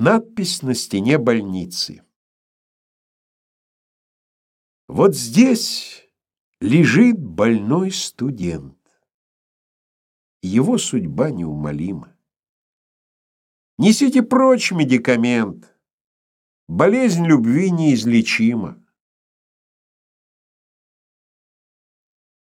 Надпись на стене больницы. Вот здесь лежит больной студент. Его судьба неумолима. Несите прочь медикамент. Болезнь любви неизлечима.